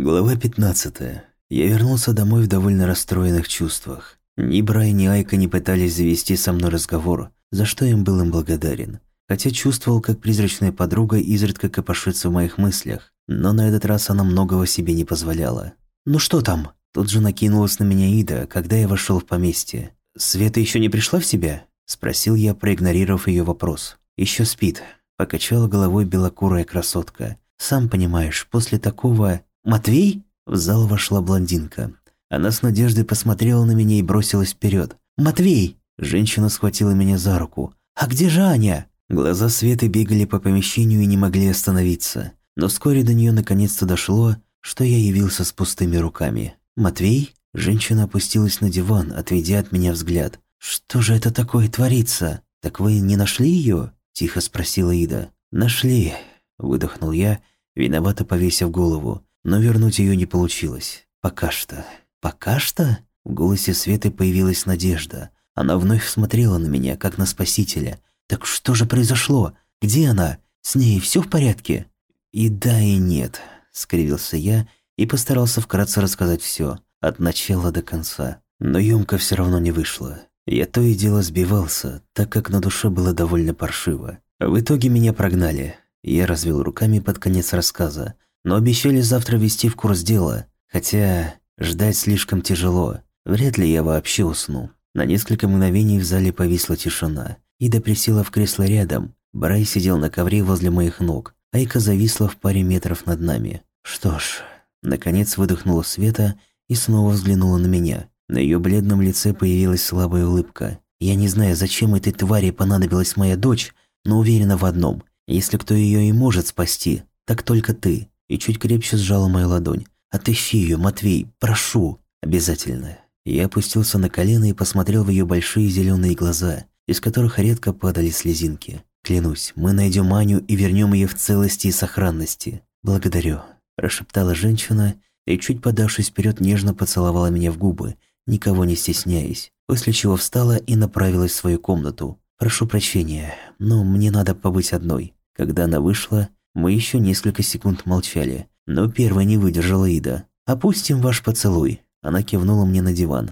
Глава 15. Я вернулся домой в довольно расстроенных чувствах. Ни Брай, ни Айка не пытались завести со мной разговор, за что им был им благодарен. Хотя чувствовал, как призрачная подруга изредка копошится в моих мыслях, но на этот раз она многого себе не позволяла. «Ну что там?» Тут же накинулась на меня Ида, когда я вошел в поместье. «Света еще не пришла в себя?» – спросил я, проигнорировав ее вопрос. Еще спит», – покачала головой белокурая красотка. «Сам понимаешь, после такого...» «Матвей?» В зал вошла блондинка. Она с надеждой посмотрела на меня и бросилась вперед. «Матвей!» Женщина схватила меня за руку. «А где же Аня?» Глаза Светы бегали по помещению и не могли остановиться. Но вскоре до нее наконец-то дошло, что я явился с пустыми руками. «Матвей?» Женщина опустилась на диван, отведя от меня взгляд. «Что же это такое творится? Так вы не нашли ее?» Тихо спросила Ида. «Нашли», – выдохнул я, виновато повесив голову но вернуть ее не получилось. Пока что. Пока что? В голосе Светы появилась надежда. Она вновь смотрела на меня, как на спасителя. Так что же произошло? Где она? С ней все в порядке? И да, и нет, скривился я и постарался вкратце рассказать все, от начала до конца. Но емко все равно не вышло. Я то и дело сбивался, так как на душе было довольно паршиво. В итоге меня прогнали. Я развел руками под конец рассказа, но обещали завтра вести в курс дела, хотя ждать слишком тяжело. Вряд ли я вообще усну. На несколько мгновений в зале повисла тишина. Ида присела в кресло рядом. Брай сидел на ковре возле моих ног. Айка зависла в паре метров над нами. Что ж, наконец выдохнула Света и снова взглянула на меня. На ее бледном лице появилась слабая улыбка. Я не знаю, зачем этой твари понадобилась моя дочь, но уверена в одном. Если кто ее и может спасти, так только ты и чуть крепче сжала мою ладонь. «Отыщи ее, Матвей, прошу!» «Обязательно». Я опустился на колено и посмотрел в ее большие зеленые глаза, из которых редко падали слезинки. «Клянусь, мы найдем Аню и вернем ее в целости и сохранности. Благодарю», – прошептала женщина и, чуть подавшись вперед, нежно поцеловала меня в губы, никого не стесняясь, после чего встала и направилась в свою комнату. «Прошу прощения, но мне надо побыть одной». Когда она вышла, мы еще несколько секунд молчали, но первой не выдержала Ида. «Опустим ваш поцелуй», – она кивнула мне на диван.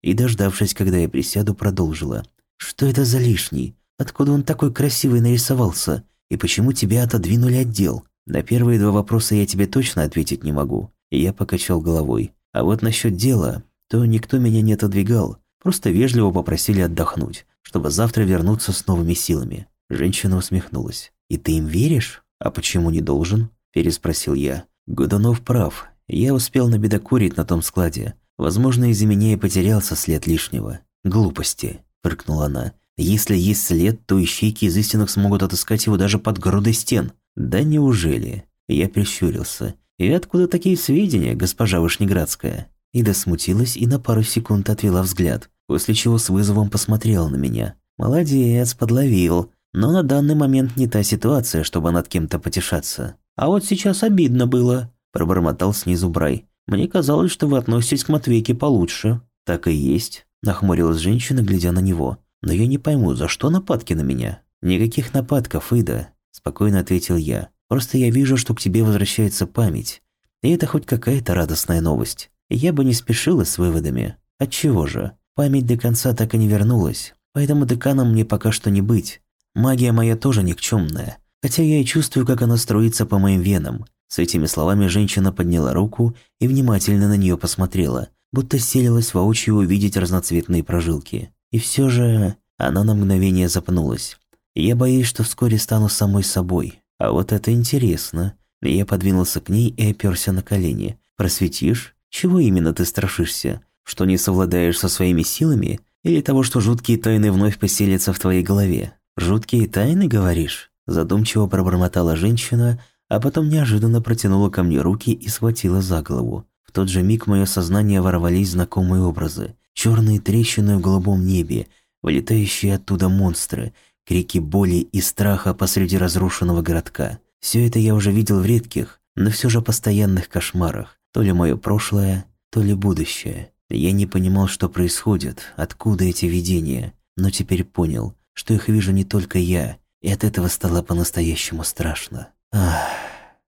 И, дождавшись, когда я присяду, продолжила. «Что это за лишний? Откуда он такой красивый нарисовался? И почему тебя отодвинули отдел? На первые два вопроса я тебе точно ответить не могу». Я покачал головой. А вот насчет дела, то никто меня не отодвигал. Просто вежливо попросили отдохнуть, чтобы завтра вернуться с новыми силами. Женщина усмехнулась. «И ты им веришь?» «А почему не должен?» – переспросил я. Годунов прав. Я успел набедокурить на том складе. Возможно, из-за меня и потерялся след лишнего. «Глупости», – фыркнула она. «Если есть след, то ищейки из истинных смогут отыскать его даже под грудой стен». «Да неужели?» Я прищурился. «И откуда такие сведения, госпожа Вышнеградская?» Ида смутилась и на пару секунд отвела взгляд, после чего с вызовом посмотрела на меня. «Молодец, подловил. Но на данный момент не та ситуация, чтобы над кем-то потешаться. А вот сейчас обидно было, пробормотал снизу Брай. Мне казалось, что вы относитесь к Матвейке получше. Так и есть, нахмурилась женщина, глядя на него. Но я не пойму, за что нападки на меня? Никаких нападков, Ида, спокойно ответил я. Просто я вижу, что к тебе возвращается память. И это хоть какая-то радостная новость. Я бы не спешила с выводами. Отчего же? Память до конца так и не вернулась. Поэтому деканом мне пока что не быть. Магия моя тоже никчемная, хотя я и чувствую, как она струится по моим венам. С этими словами женщина подняла руку и внимательно на нее посмотрела, будто селилась воочию увидеть разноцветные прожилки. И все же она на мгновение запнулась. Я боюсь, что вскоре стану самой собой. А вот это интересно. Я подвинулся к ней и оперся на колени. Просветишь? Чего именно ты страшишься? Что не совладаешь со своими силами? Или того, что жуткие тайны вновь поселятся в твоей голове? «Жуткие тайны, говоришь?» Задумчиво пробормотала женщина, а потом неожиданно протянула ко мне руки и схватила за голову. В тот же миг в мое сознание ворвались знакомые образы. Черные трещины в голубом небе, вылетающие оттуда монстры, крики боли и страха посреди разрушенного городка. Все это я уже видел в редких, но все же постоянных кошмарах. То ли мое прошлое, то ли будущее. Я не понимал, что происходит, откуда эти видения, но теперь понял что их вижу не только я, и от этого стало по-настоящему страшно. Ах.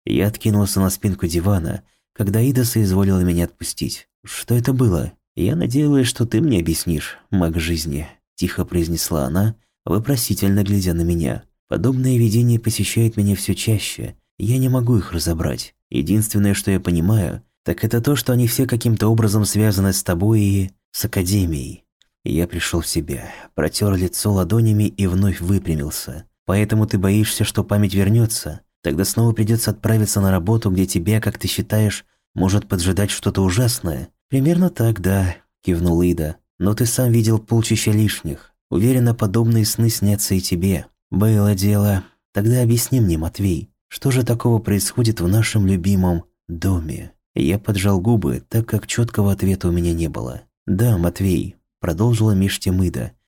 Я откинулся на спинку дивана, когда Ида соизволила меня отпустить. Что это было? Я надеялась, что ты мне объяснишь, маг жизни, тихо произнесла она, вопросительно глядя на меня. Подобные видения посещают меня все чаще. Я не могу их разобрать. Единственное, что я понимаю, так это то, что они все каким-то образом связаны с тобой и с Академией. Я пришел в себя, протер лицо ладонями и вновь выпрямился. Поэтому ты боишься, что память вернется? Тогда снова придется отправиться на работу, где тебя, как ты считаешь, может поджидать что-то ужасное. Примерно так, да, кивнул Ида. Но ты сам видел полчища лишних. Уверена, подобные сны снятся и тебе. Было дело. Тогда объясни мне, Матвей, что же такого происходит в нашем любимом доме? Я поджал губы, так как четкого ответа у меня не было. Да, Матвей, продолжила меж.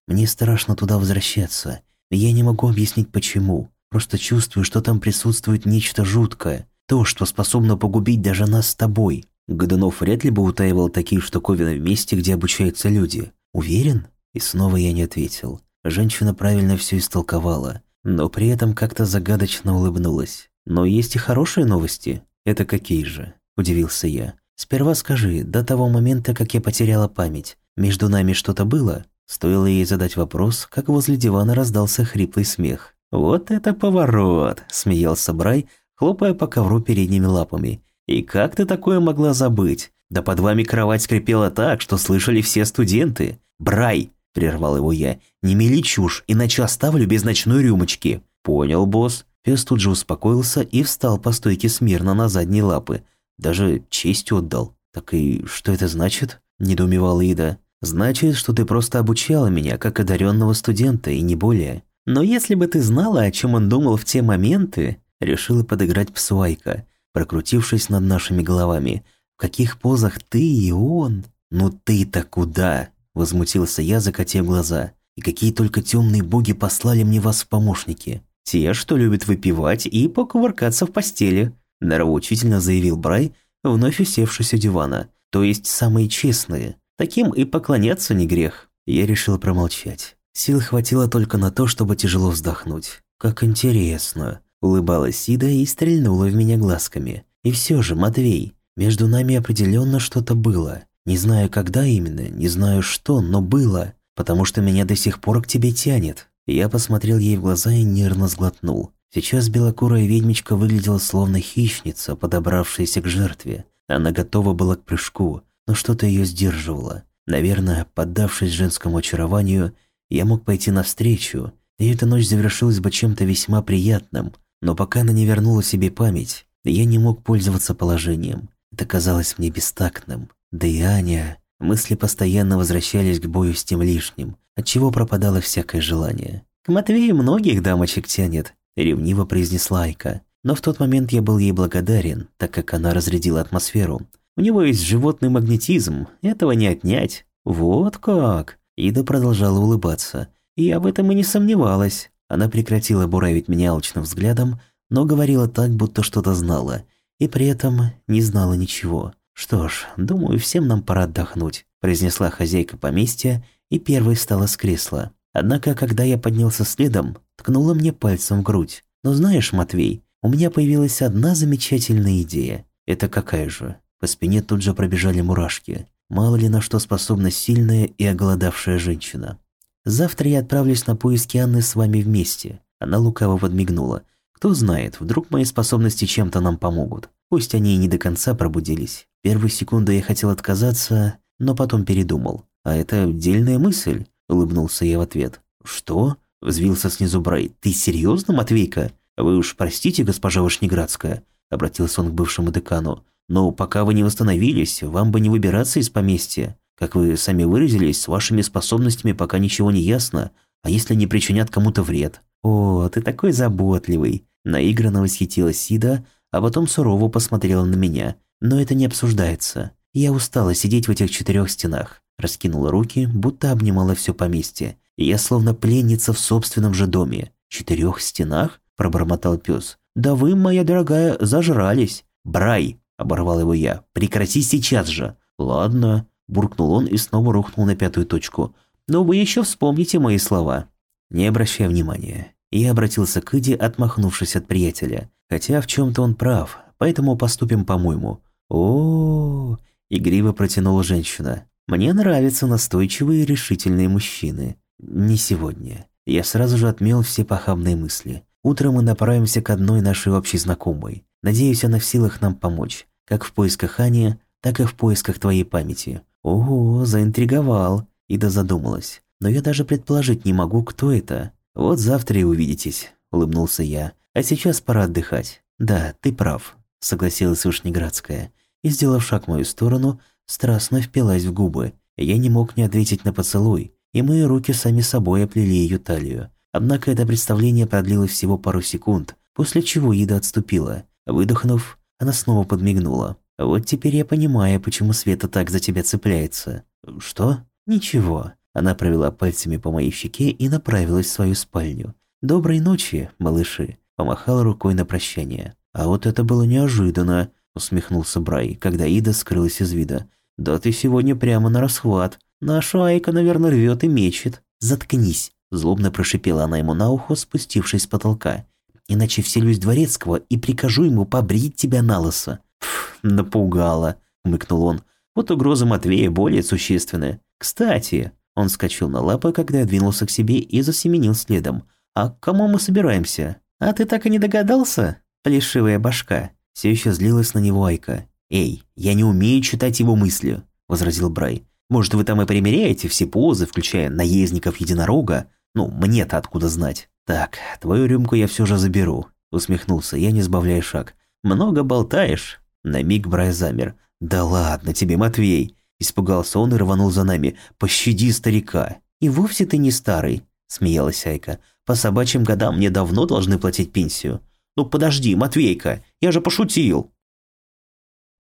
Мне страшно туда возвращаться. Я не могу объяснить почему. Просто чувствую, что там присутствует нечто жуткое. То, что способно погубить даже нас с тобой. Годунов вряд ли бы утаивал такие штуковины в месте, где обучаются люди. Уверен? И снова я не ответил. Женщина правильно все истолковала, но при этом как-то загадочно улыбнулась. Но есть и хорошие новости. Это какие же? Удивился я. Сперва скажи, до того момента, как я потеряла память, между нами что-то было? Стоило ей задать вопрос, как возле дивана раздался хриплый смех. «Вот это поворот!» – смеялся Брай, хлопая по ковру передними лапами. «И как ты такое могла забыть? Да под вами кровать скрипела так, что слышали все студенты. Брай!» – прервал его я. «Не мели чушь, иначе оставлю без ночной рюмочки». «Понял, босс». Пес тут же успокоился и встал по стойке смирно на задние лапы. Даже честь отдал. «Так и что это значит?» – недоумевала Ида. «Значит, что ты просто обучала меня, как одаренного студента, и не более. Но если бы ты знала, о чем он думал в те моменты, решила подыграть псуайка, прокрутившись над нашими головами. В каких позах ты и он? Ну ты-то куда? Возмутился я, закатив глаза. И какие только темные боги послали мне вас в помощники? Те, что любят выпивать и покувыркаться в постели, нравоучительно заявил Брай, вновь усевшись у дивана. То есть самые честные. Таким и поклоняться не грех. Я решил промолчать. Сил хватило только на то, чтобы тяжело вздохнуть. «Как интересно!» Улыбалась Сида и стрельнула в меня глазками. «И все же, Матвей, между нами определенно что-то было. Не знаю, когда именно, не знаю что, но было, потому что меня до сих пор к тебе тянет». Я посмотрел ей в глаза и нервно сглотнул. Сейчас белокурая ведьмичка выглядела словно хищница, подобравшаяся к жертве. Она готова была к прыжку, но что-то ее сдерживало. Наверное, поддавшись женскому очарованию, я мог пойти навстречу, и эта ночь завершилась бы чем-то весьма приятным, но пока она не вернула себе память, я не мог пользоваться положением. Это казалось мне бестактным. Да и Аня... Мысли постоянно возвращались к бою с тем лишним, отчего пропадало всякое желание. «К Матвею многих дамочек тянет», — ревниво произнесла Айка. Но в тот момент я был ей благодарен, так как она разрядила атмосферу. У него есть животный магнетизм, этого не отнять. Вот как. Ида продолжала улыбаться. Я в этом и не сомневалась. Она прекратила буравить меня алчным взглядом, но говорила так, будто что-то знала, и при этом не знала ничего. «Что ж, думаю, всем нам пора отдохнуть», – произнесла хозяйка поместья и первой встала с кресла. Однако, когда я поднялся следом, ткнула мне пальцем в грудь. «Но знаешь, Матвей, у меня появилась одна замечательная идея. Это какая же?» По спине тут же пробежали мурашки. Мало ли на что способна сильная и оголодавшая женщина. Завтра я отправлюсь на поиски Анны с вами вместе. Она лукаво подмигнула. Кто знает, вдруг мои способности чем-то нам помогут. Пусть они и не до конца пробудились. Первую секунду я хотел отказаться, но потом передумал. А это дельная мысль, улыбнулся я в ответ. Что? Взвился снизу Брай. Ты серьезно, Матвейка? Вы уж простите, госпожа Вышнеградская, обратился он к бывшему декану. Но пока вы не восстановились, вам бы не выбираться из поместья. Как вы сами выразились, с вашими способностями пока ничего не ясно, а если не причинят кому-то вред? О, ты такой заботливый. Наигранно восхитилась Сида, а потом сурово посмотрела на меня. Но это не обсуждается. Я устала сидеть в этих четырех стенах. Раскинула руки, будто обнимала все поместье. Я словно пленница в собственном же доме. «Четырех стенах?» – пробормотал пес. «Да вы, моя дорогая, зажрались. Брай, Оборвал его я. «Прекрати сейчас же!» «Ладно», – буркнул он и снова рухнул на пятую точку. «Но вы еще вспомните мои слова». Не обращая внимания, я обратился к Иде, отмахнувшись от приятеля. Хотя в чем-то он прав, поэтому поступим по-моему. О, игриво протянула женщина. Мне нравятся настойчивые и решительные мужчины. Не сегодня. Я сразу же отмел все похабные мысли. Утром мы направимся к одной нашей общей знакомой. Надеюсь, она в силах нам помочь. Как в поисках Ани, так и в поисках твоей памяти. Ого, заинтриговал. Ида задумалась. Но я даже предположить не могу, кто это. Вот завтра и увидитесь, улыбнулся я. А сейчас пора отдыхать. Да, ты прав, согласилась Вышнеградская. И, сделав шаг в мою сторону, страстно впилась в губы. Я не мог не ответить на поцелуй, и мои руки сами собой оплели ее талию. Однако это представление продлилось всего пару секунд, после чего Ида отступила. Выдохнув, она снова подмигнула. «Вот теперь я понимаю, почему Света так за тебя цепляется». «Что?» «Ничего». Она провела пальцами по моей щеке и направилась в свою спальню. «Доброй ночи, малыши», – помахала рукой на прощание. «А вот это было неожиданно», – усмехнулся Брай, когда Ида скрылась из вида. «Да ты сегодня прямо на расхват. Наша Айка, наверное, рвет и мечет». «Заткнись», – злобно прошипела она ему на ухо, спустившись с потолка. «Иначе вселюсь дворецкого и прикажу ему побрить тебя на лысо». напугала», – хмыкнул он. «Вот угроза Матвея более существенная. Кстати...» Он скачал на лапы, когда я двинулся к себе и засеменил следом. «А к кому мы собираемся?» «А ты так и не догадался?» Плешивая башка. Все еще злилась на него Айка. «Эй, я не умею читать его мысли», – возразил Брай. «Может, вы там и примеряете все позы, включая наездников единорога? Ну, мне-то откуда знать?» «Так, твою рюмку я все же заберу», – усмехнулся я, не сбавляя шаг. «Много болтаешь?» На миг Брай замер. «Да ладно тебе, Матвей!» Испугался он и рванул за нами. «Пощади старика!» «И вовсе ты не старый», – смеялась Айка. «По собачьим годам мне давно должны платить пенсию». «Ну подожди, Матвейка, я же пошутил!»